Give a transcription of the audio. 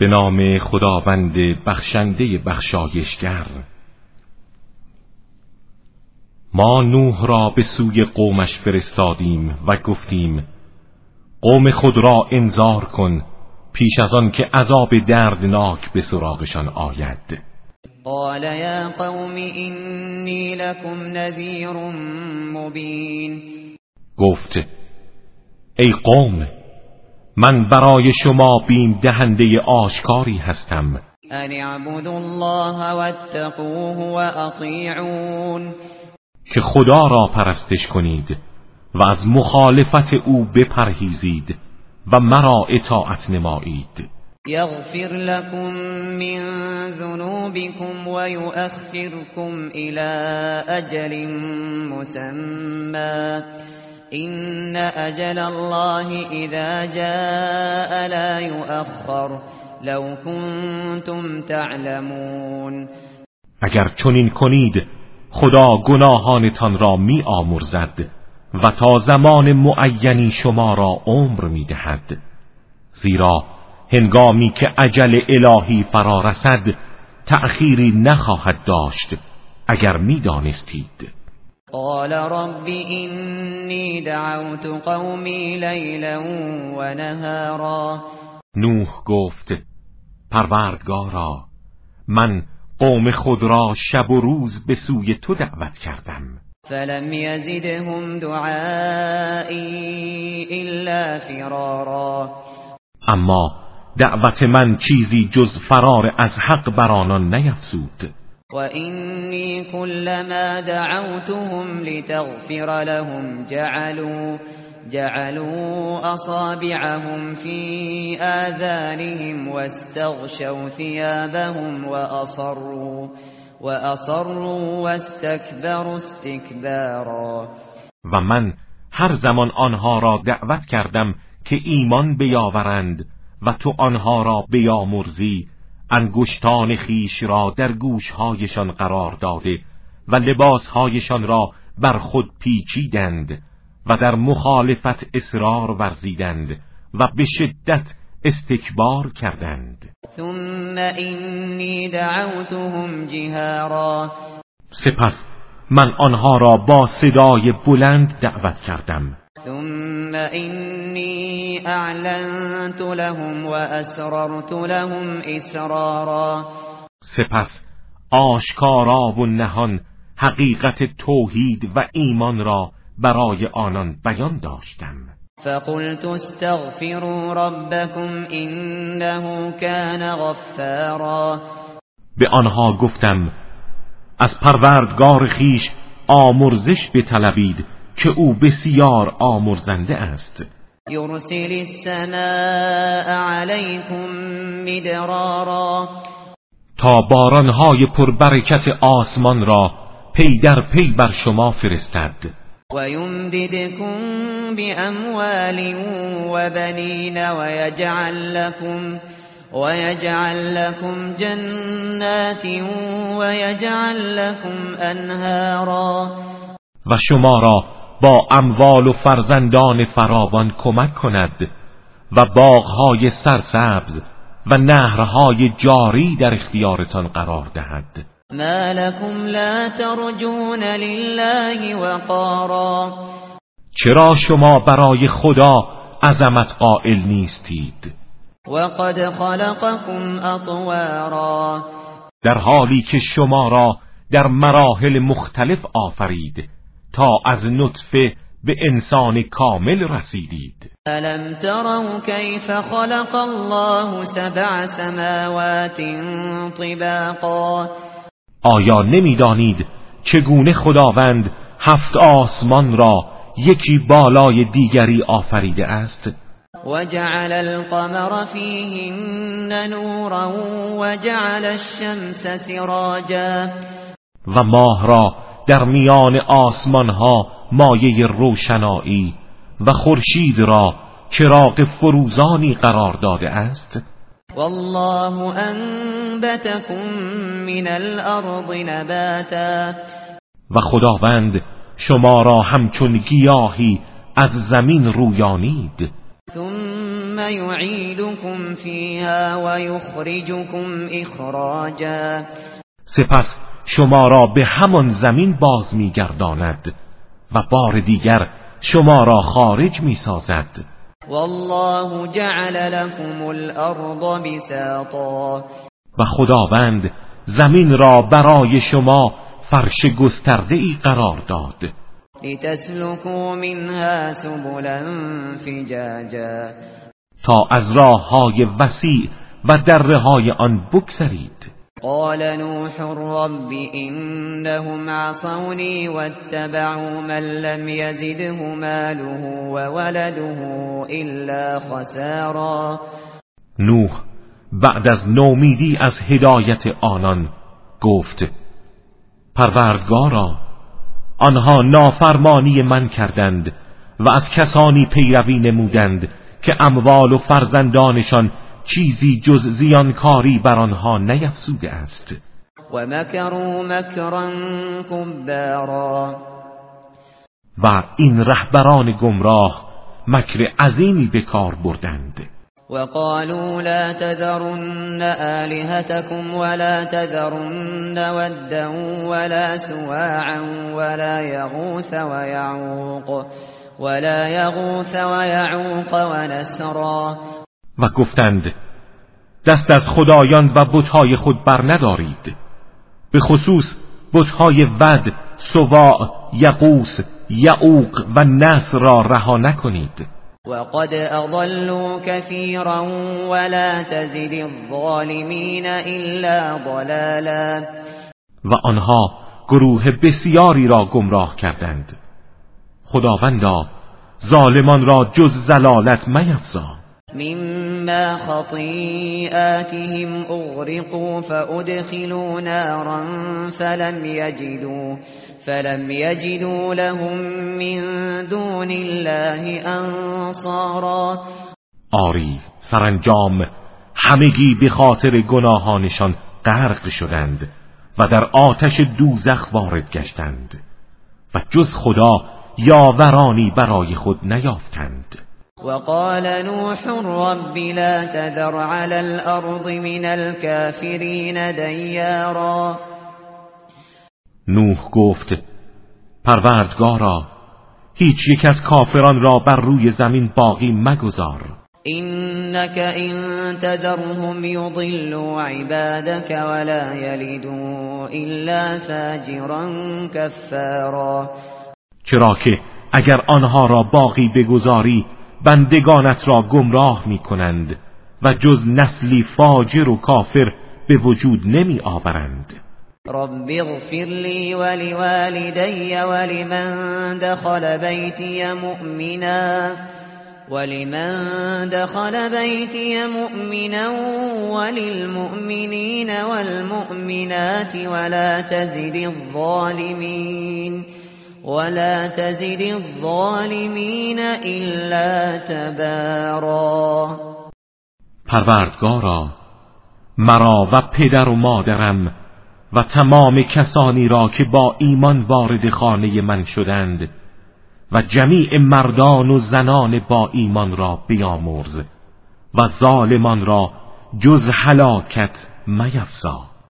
به نام خداوند بخشنده بخشایشگر. ما نوح را به سوی قومش فرستادیم و گفتیم قوم خود را انذار کن پیش از آن که عذاب دردناک به سراغشان آید. قال یا قوم اینی لکم نذیر مبین. گفت ای قوم من برای شما بین دهنده آشکاری هستم. ان اعبدوا الله واتقوه واطیعون. که خدا را پرستش کنید و از مخالفت او بپرهیزید و مرا اطاعت نمایید. یغفر لكم من ذنوبكم ويؤخركم الى اجل مسمى ان اجل الله اذا جاء لا يؤخر. لو كنتم تعلمون. اگر چنین کنید خدا گناهانتان را می آمرزد و تا زمان معینی شما را عمر می دهد. زیرا هنگامی که عجل الهی فرا رسد تأخیری نخواهد داشت اگر می دانستید. قال رب اینی دعوت قومی لیلا و نهارا نوح گفت پروردگارا من قوم خود را شب و روز به سوی تو دعوت کردم. فلم يزدهم دعائي الا فرارا. اما دعوت من چیزی جز فرار از حق بر آنان نیفزود و اینی كلما دعوتهم لتغفر لهم جعلوا جعلوا اصابعهم في آذانهم واستغشوا ثيابهم واصروا و اصروا واستكبروا استکبارا و من هر زمان آنها را دعوت کردم که ایمان بیاورند و تو آنها را بیامرزی انگشتان خیش را در گوشهایشان قرار داده و لباسهایشان را بر خود پیچیدند و در مخالفت اصرار ورزیدند و به شدت استکبار کردند. ثم اینی دعوتهم جهارا. سپس من آنها را با صدای بلند دعوت کردم. ثم اینی اعلنت لهم و اسررت لهم اسرارا سپس آشکارا و نهان حقیقت توحید و ایمان را برای آنان بیان داشتم. فقلت استغفروا ربكم انه كان غفارا. به آنها گفتم از پروردگار خیش آمرزش بطلبید که او بسیار آمرزنده است. یرسل السماء علیکم مدرارا. تا بارانهای پربرکت آسمان را پی در پی بر شما فرستد. ويمددكم بأموال وبنين ويجعل لكم ويجعل لكم جنات ويجعل لكم انهارا. و شما را با اموال و فرزندان فراوان کمک کند و باغهای سرسبز و نهرهای جاری در اختیارتان قرار دهد. ما لكم لا ترجون لله وقارا. چرا شما برای خدا عظمت قائل نیستید؟ وقد خلقكم اطوارا. در حالی که شما را در مراحل مختلف آفرید تا از نطفه به انسان کامل رسیدید. الم تروا کیف خلق الله سبع سماوات طباقا؟ آیا نمی‌دانید چگونه خداوند هفت آسمان را یکی بالای دیگری آفریده است؟ وجعل القمر فيهن نورا وجعل الشمس سراجا. و ماه را در میان آسمان ها مایه روشنایی و خورشید را چراغ فروزانی قرار داده است. والله انبتكم من الارض نباتا. و خداوند شما را همچون گیاهی از زمین رویانید. ثم يعيدكم فيها ويخرجكم اخراجا سپس شما را به همان زمین باز میگرداند و بار دیگر شما را خارج می‌سازد. والله جعل لكم الارض بساطا. و خداوند زمین را برای شما فرش گسترده ای قرار داد. لتسلكوا منها سبلا فجاجا. تا از راه های وسیع و دره های آن بگذرید. قال نوح رب إنهم عصوني واتبعوا من لم يزده ماله وولده إلا خسارا. نوح بعد از نومیدی از هدایت آنان گفت پروردگارا آنها نافرمانی من کردند و از کسانی پیروی نمودند که اموال و فرزندانشان چیزی جز زیانکاری بر آنها نیفزوده است. و مکروا مکرا کبارا و این رهبران گمراه مکر عظیمی به کار بردند. وقالوا لا تذرن آلهتكم ولا تذرن ودا ولا سواعا ولا يغوث ويعوق ولا يغوث ويعوق ونسرا. و گفتند دست از خدایان و بتهای خود بر ندارید. به خصوص بتهای ود، سواع، یقوس، یعوق و نصر را رها نکنید. وقد اضلوا كثيرا ولا تزد الظالمین الا ضلالا. و آنها گروه بسیاری را گمراه کردند. خداوندا ظالمان را جز زلالت میفزا مما خطيئاتهم اغرقوا فادخلوا نارا فلم يجدوا فلم يجدوا لهم من دون الله انصارا آری سرانجام همگی به خاطر گناهانشان غرق شدند و در آتش دوزخ وارد گشتند و جز خدا یاورانی برای خود نیافتند. وقال نوح رب لا تذر على الارض من الكافرین دیارا نوح گفت پروردگارا هیچ یک از کافران را بر روی زمین باقی مگذار. اینک این تذرهم یضلوا عبادك ولا یلدوا الا فاجرا کفارا چرا که اگر آنها را باقی بگذاری بندگانت را گمراه می کنند و جز نسلی فاجر و کافر به وجود نمی آورند. رب اغفر لی ولوالدی ولمن دخل بیتی مؤمنا ولمن دخل بیتی مؤمنا وللمؤمنین والمؤمنات ولا تزد الظالمین. ولا تزد الظالمین الا تبارا. پروردگارا مرا و پدر و مادرم و تمام کسانی را که با ایمان وارد خانه من شدند و جمیع مردان و زنان با ایمان را بیامرز و ظالمان را جز هلاکت میفزا.